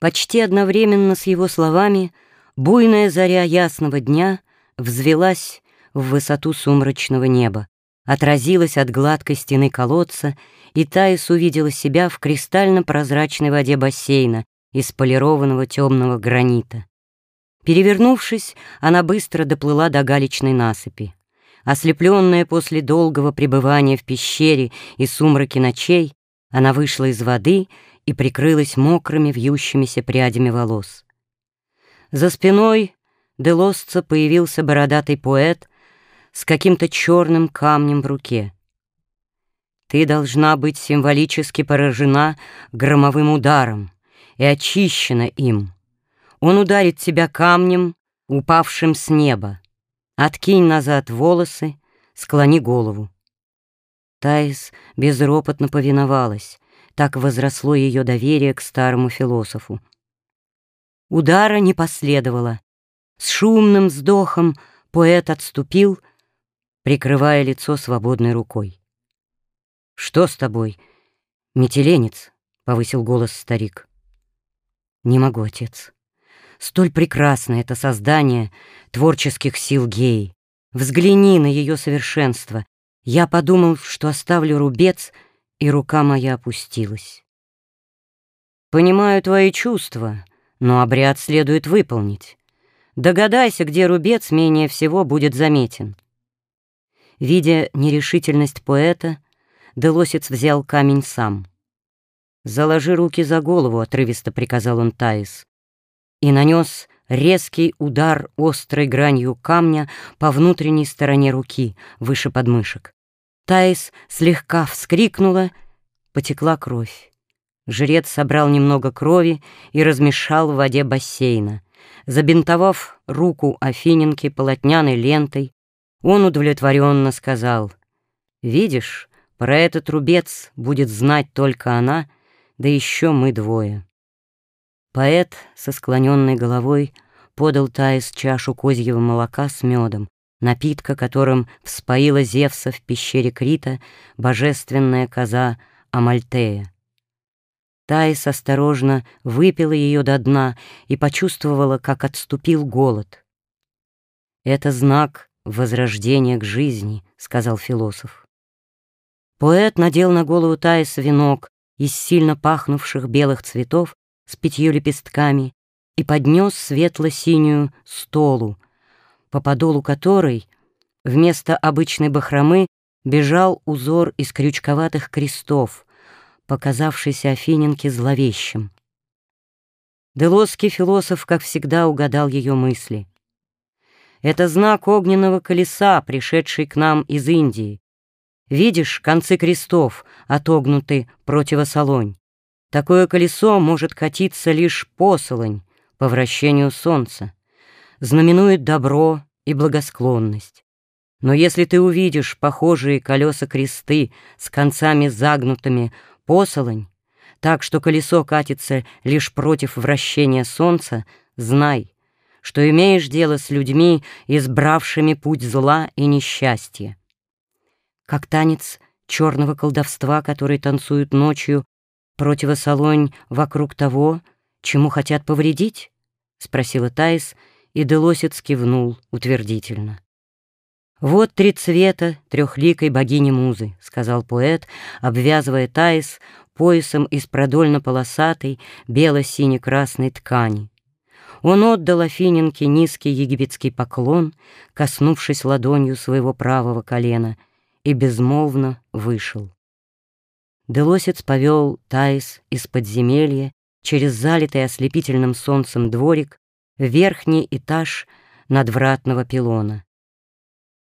Почти одновременно с его словами буйная заря ясного дня взвелась в высоту сумрачного неба, отразилась от гладкой стены колодца, и Таис увидела себя в кристально-прозрачной воде бассейна из полированного темного гранита. Перевернувшись, она быстро доплыла до галечной насыпи. Ослепленная после долгого пребывания в пещере и сумраке ночей, она вышла из воды и прикрылась мокрыми вьющимися прядями волос. За спиной Делосца появился бородатый поэт с каким-то черным камнем в руке. Ты должна быть символически поражена громовым ударом и очищена им. Он ударит тебя камнем, упавшим с неба. Откинь назад волосы, склони голову. Таис безропотно повиновалась, так возросло ее доверие к старому философу. Удара не последовало. С шумным вздохом поэт отступил, прикрывая лицо свободной рукой. «Что с тобой, метеленец?» — повысил голос старик. «Не могу, отец. Столь прекрасно это создание творческих сил геи. Взгляни на ее совершенство. Я подумал, что оставлю рубец — и рука моя опустилась. «Понимаю твои чувства, но обряд следует выполнить. Догадайся, где рубец менее всего будет заметен». Видя нерешительность поэта, Делосец взял камень сам. «Заложи руки за голову», — отрывисто приказал он Таис, и нанес резкий удар острой гранью камня по внутренней стороне руки, выше подмышек. Таис слегка вскрикнула, потекла кровь. Жрец собрал немного крови и размешал в воде бассейна. Забинтовав руку Афиненки полотняной лентой, он удовлетворенно сказал, «Видишь, про этот рубец будет знать только она, да еще мы двое». Поэт со склоненной головой подал Таис чашу козьего молока с медом, напитка, которым вспоила Зевса в пещере Крита божественная коза Амальтея. Таис осторожно выпила ее до дна и почувствовала, как отступил голод. «Это знак возрождения к жизни», — сказал философ. Поэт надел на голову Таиса венок из сильно пахнувших белых цветов с пятью лепестками и поднес светло-синюю столу, по подолу которой вместо обычной бахромы бежал узор из крючковатых крестов, показавшийся Афиненке зловещим. Делосский философ, как всегда, угадал ее мысли. Это знак огненного колеса, пришедший к нам из Индии. Видишь, концы крестов отогнуты противосолонь. Такое колесо может катиться лишь посолонь по вращению солнца знаменует добро и благосклонность. Но если ты увидишь похожие колеса-кресты с концами загнутыми посолонь, так что колесо катится лишь против вращения солнца, знай, что имеешь дело с людьми, избравшими путь зла и несчастья. Как танец черного колдовства, который танцуют ночью, противосолонь вокруг того, чему хотят повредить? — спросила Таис, — и Делосец кивнул утвердительно. «Вот три цвета трехликой богини-музы», — сказал поэт, обвязывая Таис поясом из продольно-полосатой бело-сине-красной ткани. Он отдал Афиненке низкий египетский поклон, коснувшись ладонью своего правого колена, и безмолвно вышел. Делосец повел Таис из подземелья через залитый ослепительным солнцем дворик верхний этаж надвратного пилона.